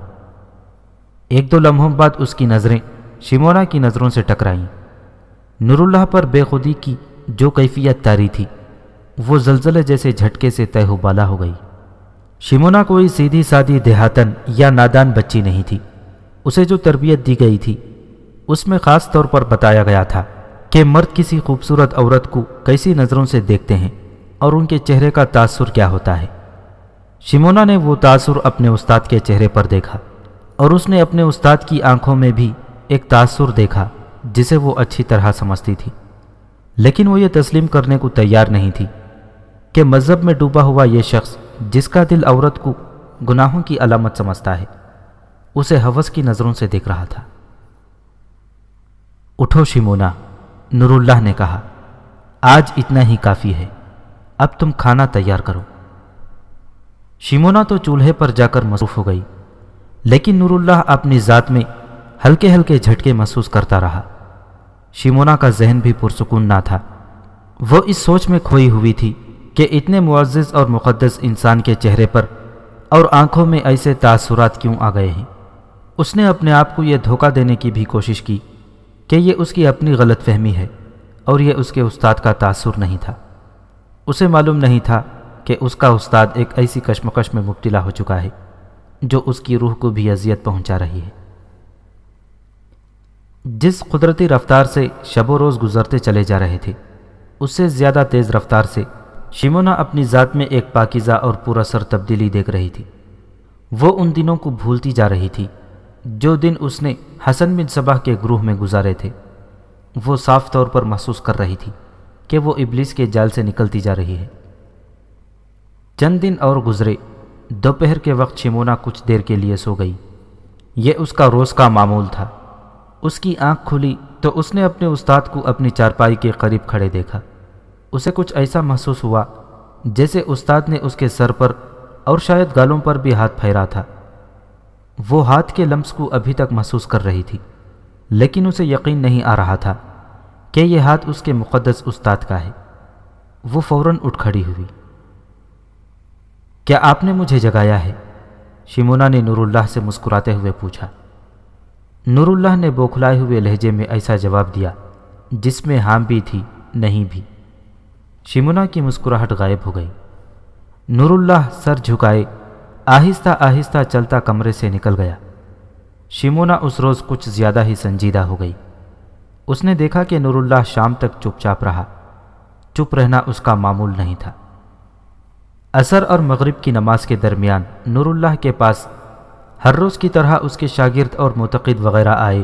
ایک دو لمحوں بعد اس کی نظریں شمونا کی نظروں سے ٹکرائیں۔ نور اللہ پر بے خودی کی جو کیفیت تاری تھی، وہ زلزلے جیسے جھٹکے سے طے ہو بالا ہو گئی۔ شمونا کوئی سیدھی سادی دیہاتن یا نادان بچی نہیں تھی۔ اسے جو تربیت دی گئی تھی، اس میں خاص طور پر بتایا گیا تھا۔ کہ مرد کسی خوبصورت عورت کو کیسی نظروں سے دیکھتے ہیں اور ان کے چہرے کا تاثر کیا ہوتا ہے۔ شمونا نے وہ تاثر اپنے استاد کے چہرے پر دیکھا اور اس نے اپنے استاد کی آنکھوں میں بھی ایک تاثر دیکھا جسے وہ اچھی طرح سمجھتی تھی۔ لیکن وہ یہ تسلیم کرنے کو تیار نہیں تھی کہ مذہب میں ڈوبا ہوا یہ شخص جس کا دل عورت کو گناہوں کی علامت سمجھتا ہے، اسے حوث کی نظروں سے دیکھ رہا تھا۔ اٹھو شمونا نور اللہ نے کہا، آج اتنا ہی کافی ہے، اب تم کھانا تیار کرو۔ شمونا تو چولہے پر جا کر مصروف ہو گئی، لیکن نور اللہ اپنی ذات میں ہلکے ہلکے جھٹکے محسوس کرتا رہا۔ شمونا کا ذہن بھی پرسکون نہ تھا۔ وہ اس سوچ میں کھوئی ہوئی تھی کہ اتنے معزز اور مقدس انسان کے چہرے پر اور آنکھوں میں ایسے تاثرات کیوں آ گئے ہیں۔ اس نے اپنے آپ کو یہ دھوکہ دینے کی بھی کوشش کی کہ یہ اس کی اپنی غلط فہمی ہے اور یہ اس کے استاد کا تاثر نہیں تھا۔ اسے معلوم نہیں تھا کہ اس کا استاد ایک ایسی کشمکش میں مبتلا ہو چکا ہے جو اس کی روح کو بھی اذیت پہنچا رہی ہے۔ جس قدرتی رفتار سے شب و روز گزرتے چلے جا رہے تھے، اس سے زیادہ تیز رفتار سے شمونا اپنی ذات میں ایک پاکیزہ اور پورا سر تبدیلی دیکھ رہی تھی۔ وہ ان دنوں کو بھولتی جا رہی تھی جو دن اس نے حسن بن صبح کے گروہ میں گزارے تھے، وہ صاف طور پر محسوس کر رہی تھی کہ وہ ابلیس کے جال سے نکلتی جا رہی ہے۔ چند دن اور گزرے، دوپہر کے وقت شمونا کچھ دیر کے لیے سو گئی۔ یہ اس کا روز کا معمول تھا۔ اس کی آنکھ کھلی تو اس نے اپنے استاد کو اپنی چارپائی کے قریب کھڑے دیکھا۔ اسے کچھ ایسا محسوس ہوا جیسے استاد نے اس کے سر پر اور شاید گالوں پر بھی ہاتھ پھیرا تھا۔ وہ ہاتھ کے لمس کو ابھی تک محسوس کر رہی تھی، لیکن اسے یقین نہیں آ رہا تھا کہ یہ ہاتھ اس کے مقدس استاد کا ہے۔ وہ فوراً اٹھ کھڑی ہوئی۔ کیا آپ نے مجھے جگایا ہے؟ شمونا نے نور اللہ سے مسکراتے ہوئے پوچھا۔ نور اللہ نے بوکھلائے ہوئے لہجے میں ایسا جواب دیا جس میں ہاں بھی تھی، نہیں بھی۔ شمونا کی مسکراہٹ غائب ہو گئی۔ نور اللہ سر جھکائے آہستہ آہستہ چلتا کمرے سے نکل گیا۔ شمونا اس روز کچھ زیادہ ہی سنجیدہ ہو گئی۔ اس نے دیکھا کہ نور اللہ شام تک چپ چاپ رہا۔ چپ رہنا اس کا معمول نہیں تھا۔ اثر اور مغرب کی نماز کے درمیان نور اللہ کے پاس ہر روز کی طرح اس کے شاگرد اور متقد وغیرہ آئے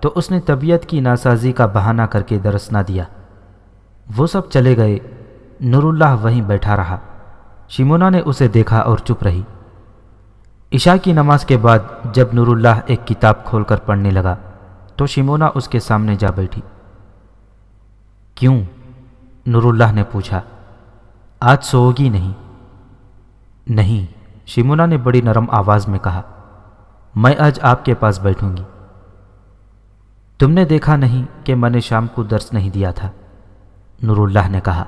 تو اس نے طبیعت کی ناسازی کا بہانہ کر کے درس نہ دیا۔ وہ سب چلے گئے۔ نور اللہ وہیں بیٹھا رہا۔ شمونا نے اسے دیکھا اور چپ رہی۔ عشاء کی نماز کے بعد جب نور اللہ ایک کتاب کھول کر پڑھنے لگا تو شمونا اس کے سامنے جا بیٹھی۔ کیوں؟ نور اللہ نے پوچھا۔ آج سو گی نہیں۔ نہیں؟ شمونا نے بڑی نرم آواز میں کہا۔ میں آج آپ کے پاس بیٹھوں گی۔ تم نے دیکھا نہیں کہ میں نے شام کو درس نہیں دیا تھا؟ نور اللہ نے کہا۔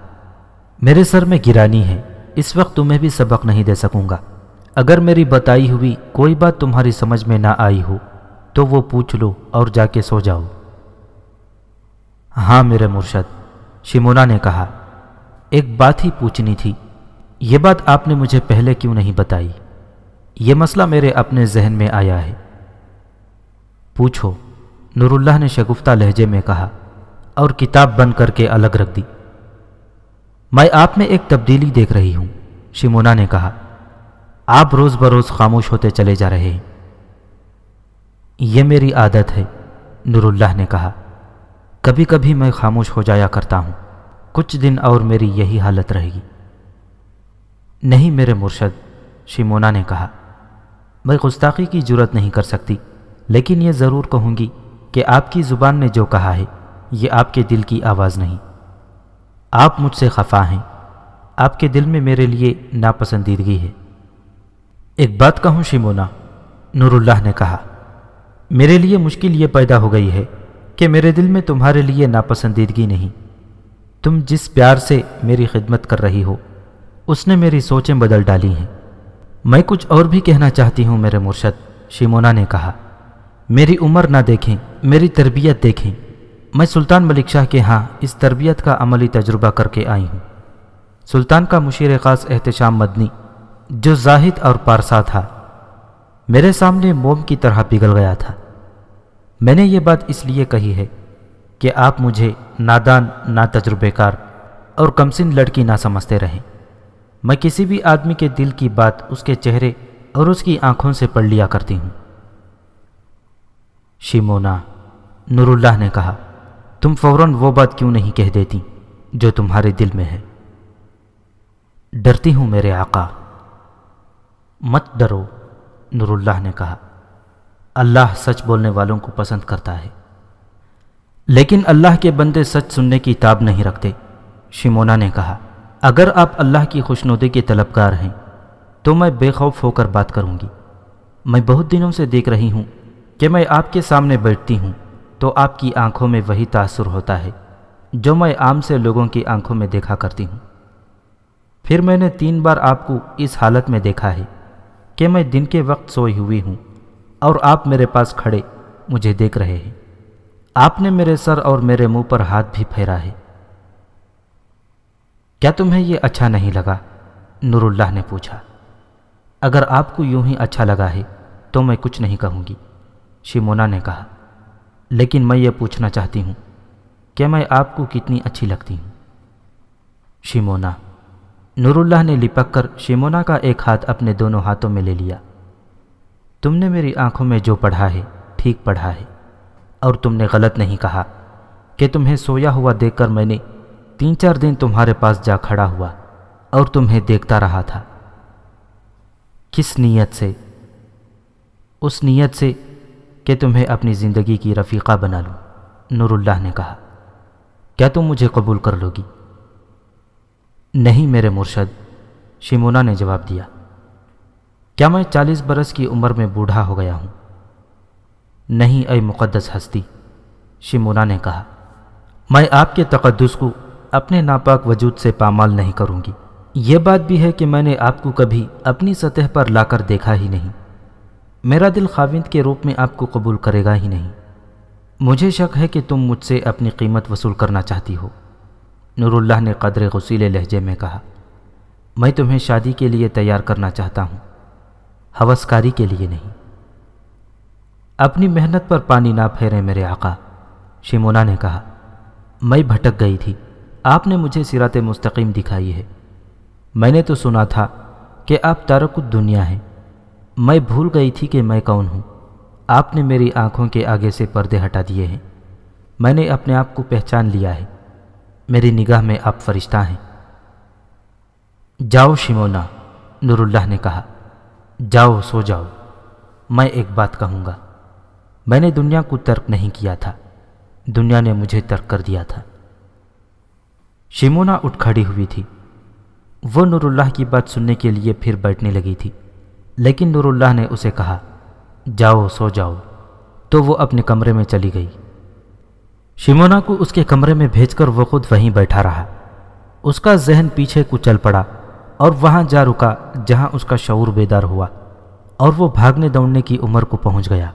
میرے سر میں گرانی ہے۔ اس وقت تمہیں بھی سبق نہیں دے سکوں گا۔ اگر میری بتائی ہوئی کوئی بات تمہاری سمجھ میں نہ آئی ہو، تو وہ پوچھ لو اور جا کے سو جاؤ۔ ہاں میرے مرشد شمونا نے کہا، ایک بات ہی پوچھنی تھی۔ یہ بات آپ نے مجھے پہلے کیوں نہیں بتائی؟ یہ مسئلہ میرے اپنے ذہن میں آیا ہے۔ پوچھو نور اللہ نے شگفتہ لہجے میں کہا، اور کتاب بند کر کے الگ رکھ دی۔ میں آپ میں ایک تبدیلی دیکھ رہی ہوں شمونا نے کہا۔ آپ روز بروز خاموش ہوتے چلے جا رہے ہیں۔ یہ میری عادت ہے نور اللہ نے کہا۔ کبھی کبھی میں خاموش ہو جایا کرتا ہوں۔ کچھ دن اور میری یہی حالت رہے گی۔ نہیں میرے مرشد، شیمونا نے کہا۔ میں گستاخی کی جرت نہیں کر سکتی، لیکن یہ ضرور کہوں گی کہ آپ کی زبان نے جو کہا ہے، یہ آپ کے دل کی آواز نہیں۔ آپ مجھ سے خفا ہیں۔ آپ کے دل میں میرے لیے ناپسندیدگی ہے۔ ایک بات کہوں شیمونا؟ نور اللہ نے کہا، میرے لیے مشکل یہ پیدا ہو گئی ہے کہ میرے دل میں تمہارے لیے ناپسندیدگی نہیں۔ تم جس پیار سے میری خدمت کر رہی ہو، اس نے میری سوچیں بدل ڈالی ہیں۔ میں کچھ اور بھی کہنا چاہتی ہوں، میرے مرشد، شیمونا نے کہا۔ میری عمر نہ دیکھیں، میری تربیت دیکھیں۔ میں سلطان ملک شاہ کے ہاں اس تربیت کا عملی تجربہ کر کے آئی ہوں۔ سلطان کا مشیر خاص احتشام مدنی جو زاہد اور پارسا تھا۔ میرے سامنے موم کی طرح پگھل گیا تھا۔ میں نے یہ بات اس لیے کہی ہے کہ آپ مجھے نادان نا تجربے کار اور کمسن لڑکی نہ سمجھتے رہیں۔ میں کسی بھی آدمی کے دل کی بات اس کے چہرے اور اس کی آنکھوں سے پڑھ لیا کرتی ہوں۔ شیمونا نور اللہ نے کہا، تم فوراً وہ بات کیوں نہیں کہہ دیتی جو تمہارے دل میں ہے؟ ڈرتی ہوں میرے آقا۔ مت ڈرو نور اللہ نے کہا۔ اللہ سچ بولنے والوں کو پسند کرتا ہے۔ لیکن اللہ کے بندے سچ سننے کی تاب نہیں رکھتے، شیمونا نے کہا۔ اگر آپ اللہ کی خوشنودی کے طلبگار ہیں، تو میں بے خوف ہو کر بات کروں گی۔ میں بہت دنوں سے دیکھ رہی ہوں کہ میں آپ کے سامنے بیٹھتی ہوں تو آپ کی آنکھوں میں وہی تاثر ہوتا ہے، جو میں عام سے لوگوں کی آنکھوں میں دیکھا کرتی ہوں۔ پھر میں نے تین بار آپ کو اس حالت میں دیکھا ہے۔ کہ میں دن کے وقت سوئی ہوئی ہوں اور آپ میرے پاس کھڑے مجھے دیکھ رہے ہیں۔ آپ نے میرے سر اور میرے منہ پر ہاتھ بھی پھیرا ہے۔ کیا تمہیں یہ اچھا نہیں لگا؟ نور اللہ نے پوچھا۔ اگر آپ کو یوں ہی اچھا لگا ہے تو میں کچھ نہیں کہوں گی، شیمونا نے کہا۔ لیکن میں یہ پوچھنا چاہتی ہوں کہ میں آپ کو کتنی اچھی لگتی ہوں؟ شیمونا نور اللہ نے لپک کر شیمونا کا ایک ہاتھ اپنے دونوں ہاتھوں میں لے لیا۔ تم نے میری آنکھوں میں جو پڑھا ہے، ٹھیک پڑھا ہے۔ اور تم نے غلط نہیں کہا کہ تمہیں سویا ہوا دیکھ کر میں نے تین چار دن تمہارے پاس جا کھڑا ہوا اور تمہیں دیکھتا رہا تھا۔ کس نیت سے؟ اس نیت سے کہ تمہیں اپنی زندگی کی رفیقہ بنا لوں نور اللہ نے کہا۔ کیا تم مجھے قبول کر لو گی؟ نہیں میرے مرشد، شیمونا نے جواب دیا۔ کیا میں چالیس برس کی عمر میں بوڑھا ہو گیا ہوں؟ نہیں اے مقدس ہستی، شیمونا نے کہا۔ میں آپ کے تقدس کو اپنے ناپاک وجود سے پامال نہیں کروں گی۔ یہ بات بھی ہے کہ میں نے آپ کو کبھی اپنی سطح پر لا کر دیکھا ہی نہیں۔ میرا دل خاوند کے روپ میں آپ کو قبول کرے گا ہی نہیں۔ مجھے شک ہے کہ تم مجھ سے اپنی قیمت وصول کرنا چاہتی ہو۔ نور اللہ نے قدر غسیل لہجے میں کہا، میں تمہیں شادی کے لیے تیار کرنا چاہتا ہوں ہوسکاری کے لیے نہیں۔ اپنی محنت پر پانی نہ پھیرے میرے آقا، شیمونا نے کہا، میں بھٹک گئی تھی، آپ نے مجھے سرات مستقیم دکھائی ہے۔ میں نے تو سنا تھا کہ آپ تارک دنیا ہیں۔ میں بھول گئی تھی کہ میں کون ہوں۔ آپ نے میری آنکھوں کے آگے سے پردے ہٹا دیے ہیں۔ میں نے اپنے آپ کو پہچان لیا ہے۔ میری نگاہ میں آپ فرشتہ ہیں۔ جاؤ شمونا نور اللہ نے کہا۔ جاؤ، سو جاؤ۔ میں ایک بات کہوں گا۔ میں نے دنیا کو ترک نہیں کیا تھا۔ دنیا نے مجھے ترک کر دیا تھا۔ شمونا اٹھ کھڑی ہوئی تھی۔ وہ نور اللہ کی بات سننے کے لیے پھر بیٹھنے لگی تھی۔ لیکن نور اللہ نے اسے کہا، جاؤ، سو جاؤ۔ تو وہ اپنے کمرے میں چلی گئی۔ شمونا کو اس کے کمرے میں بھیج کر وہ خود وہیں بیٹھا رہا۔ اس کا ذہن پیچھے کو چل پڑا اور وہاں جا رکا جہاں اس کا شعور بیدار ہوا اور وہ بھاگنے دوڑنے کی عمر کو پہنچ گیا۔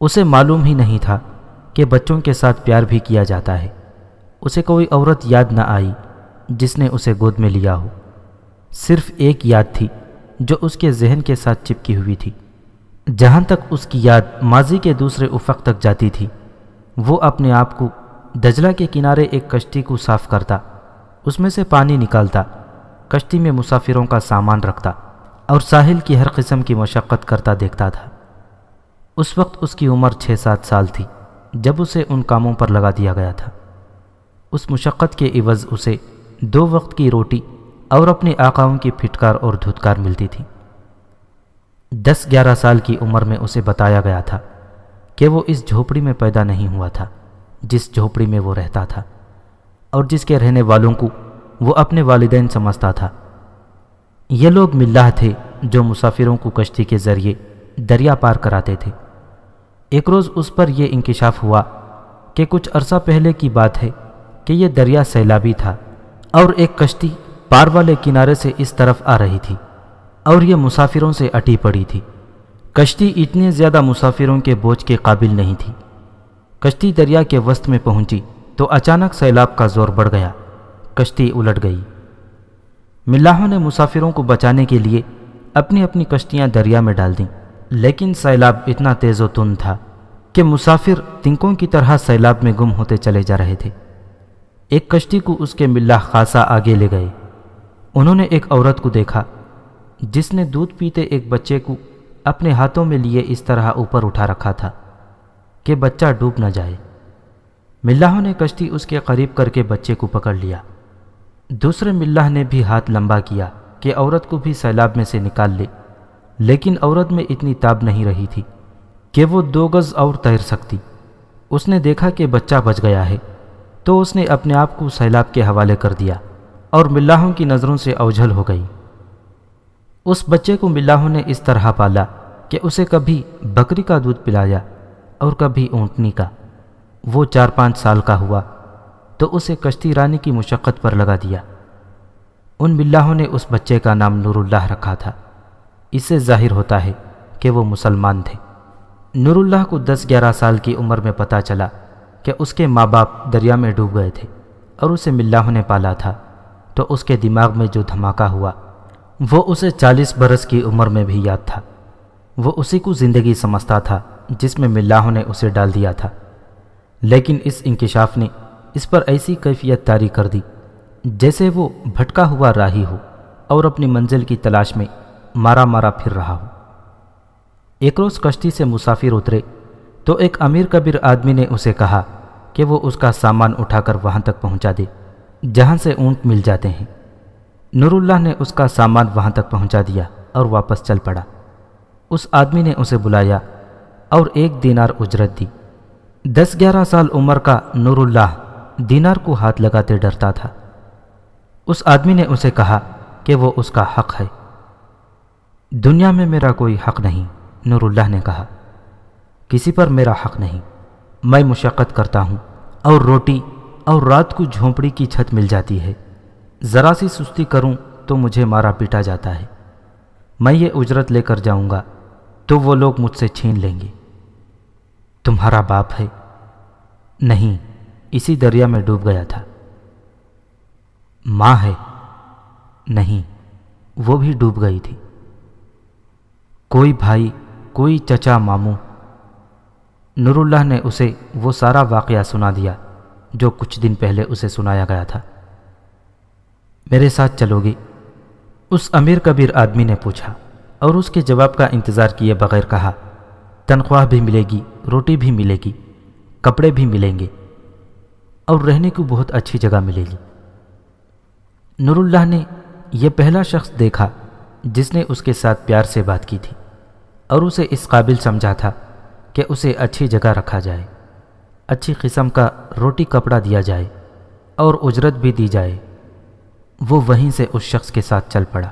اسے معلوم ہی نہیں تھا کہ بچوں کے ساتھ پیار بھی کیا جاتا ہے۔ اسے کوئی عورت یاد نہ آئی جس نے اسے گود میں لیا ہو۔ صرف ایک یاد تھی جو اس کے ذہن کے ساتھ چپکی ہوئی تھی۔ جہاں تک اس کی یاد ماضی کے دوسرے افق تک جاتی تھی۔ وہ اپنے آپ کو دجلہ کے کنارے ایک کشتی کو صاف کرتا، اس میں سے پانی نکالتا، کشتی میں مسافروں کا سامان رکھتا اور ساحل کی ہر قسم کی مشقت کرتا دیکھتا تھا۔ اس وقت اس کی عمر چھ سات سال تھی، جب اسے ان کاموں پر لگا دیا گیا تھا۔ اس مشقت کے عوض اسے دو وقت کی روٹی اور اپنے آقاؤں کی پھٹکار اور دھتکار ملتی تھی۔ دس گیارہ سال کی عمر میں اسے بتایا گیا تھا کہ وہ اس جھوپڑی میں پیدا نہیں ہوا تھا، جس جھوپڑی میں وہ رہتا تھا۔ اور جس کے رہنے والوں کو وہ اپنے والدین سمجھتا تھا۔ یہ لوگ ملاح تھے جو مسافروں کو کشتی کے ذریعے دریا پار کراتے تھے۔ ایک روز اس پر یہ انکشاف ہوا کہ کچھ عرصہ پہلے کی بات ہے کہ یہ دریا سیلابی تھا اور ایک کشتی پار والے کنارے سے اس طرف آ رہی تھی اور یہ مسافروں سے اٹی پڑی تھی۔ کشتی اتنے زیادہ مسافروں کے بوجھ کے قابل نہیں تھی۔ کشتی دریا کے وسط میں پہنچی تو اچانک سیلاب کا زور بڑھ گیا۔ کشتی الٹ گئی۔ ملاحوں نے مسافروں کو بچانے کے لیے اپنی اپنی کشتیاں دریا میں ڈال دیں، لیکن سیلاب اتنا تیز و تند تھا کہ مسافر تنکوں کی طرح سیلاب میں گم ہوتے چلے جا رہے تھے۔ ایک کشتی کو اس کے ملاح خاصا آگے لے گئے۔ انہوں نے ایک عورت کو دیکھا، جس نے دودھ پیتے ایک بچے کو اپنے ہاتھوں میں لیے اس طرح اوپر اٹھا رکھا تھا کہ بچہ ڈوب نہ جائے۔ ملاحوں نے کشتی اس کے قریب کر کے بچے کو پکڑ لیا۔ دوسرے ملاح نے بھی ہاتھ لمبا کیا کہ عورت کو بھی سیلاب میں سے نکال لے، لیکن عورت میں اتنی تاب نہیں رہی تھی کہ وہ دو گز اور تیر سکتی۔ اس نے دیکھا کہ بچہ بچ گیا ہے، تو اس نے اپنے آپ کو سیلاب کے حوالے کر دیا اور ملاحوں کی نظروں سے اوجھل ہو گئی۔ اس بچے کو ملاحوں نے اس طرح پالا کہ اسے کبھی بکری کا دودھ پلایا اور کبھی اونٹنی کا۔ وہ چار پانچ سال کا ہوا تو اسے کشتی رانی کی مشقت پر لگا دیا۔ ان ملاحوں نے اس بچے کا نام نور اللہ رکھا تھا۔ اس سے ظاہر ہوتا ہے کہ وہ مسلمان تھے۔ نور اللہ کو دس گیارہ سال کی عمر میں پتہ چلا کہ اس کے ماں باپ دریا میں ڈوب گئے تھے اور اسے ملاحوں نے پالا تھا۔ تو اس کے دماغ میں جو دھماکہ ہوا، وہ اسے چالیس برس کی عمر میں بھی یاد تھا۔ وہ اسی کو زندگی سمجھتا تھا جس میں ملاحوں نے اسے ڈال دیا تھا۔ لیکن اس انکشاف نے اس پر ایسی کیفیت تاری کر دی جیسے وہ بھٹکا ہوا راہی ہو اور اپنی منزل کی تلاش میں مارا مارا پھر رہا ہو۔ ایک روز کشتی سے مسافر اترے تو ایک امیر کبیر آدمی نے اسے کہا کہ وہ اس کا سامان اٹھا کر وہاں تک پہنچا دے، جہاں سے اونٹ مل جاتے ہیں۔ نور اللہ نے اس کا سامان وہاں تک پہنچا دیا اور واپس چل پڑا۔ اس آدمی نے اسے بلایا اور ایک دینار اجرت دی۔ دس گیارہ سال عمر کا نور اللہ دینار کو ہاتھ لگاتے ڈرتا تھا۔ اس آدمی نے اسے کہا کہ وہ اس کا حق ہے۔ دنیا میں میرا کوئی حق نہیں، نور اللہ نے کہا۔ کسی پر میرا حق نہیں۔ میں مشقت کرتا ہوں اور روٹی اور رات کو جھونپڑی کی چھت مل جاتی ہے۔ ذرا سی سستی کروں تو مجھے مارا پیٹا جاتا ہے۔ میں یہ اجرت لے کر جاؤں گا۔ تو وہ لوگ مجھ سے چھین لیں گے۔ تمہارا باپ ہے۔ نہیں، اسی دریا میں ڈوب گیا تھا۔ ماں ہے۔ نہیں، وہ بھی ڈوب گئی تھی۔ کوئی بھائی، کوئی چچا ماموں۔ نور اللہ نے اسے وہ سارا واقعہ سنا دیا جو کچھ دن پہلے اسے سنایا گیا تھا۔ میرے ساتھ چلو گی اس امیر کبیر آدمی نے پوچھا اور اس کے جواب کا انتظار کیے بغیر کہا، تنخواہ بھی ملے گی، روٹی بھی ملے گی، کپڑے بھی ملیں گے۔ اور رہنے کو بہت اچھی جگہ ملے گی۔ نور اللہ نے یہ پہلا شخص دیکھا جس نے اس کے ساتھ پیار سے بات کی تھی اور اسے اس قابل سمجھا تھا کہ اسے اچھی جگہ رکھا جائے، اچھی قسم کا روٹی کپڑا دیا جائے اور اجرت بھی دی جائے۔ وہ وہیں سے اس شخص کے ساتھ چل پڑا۔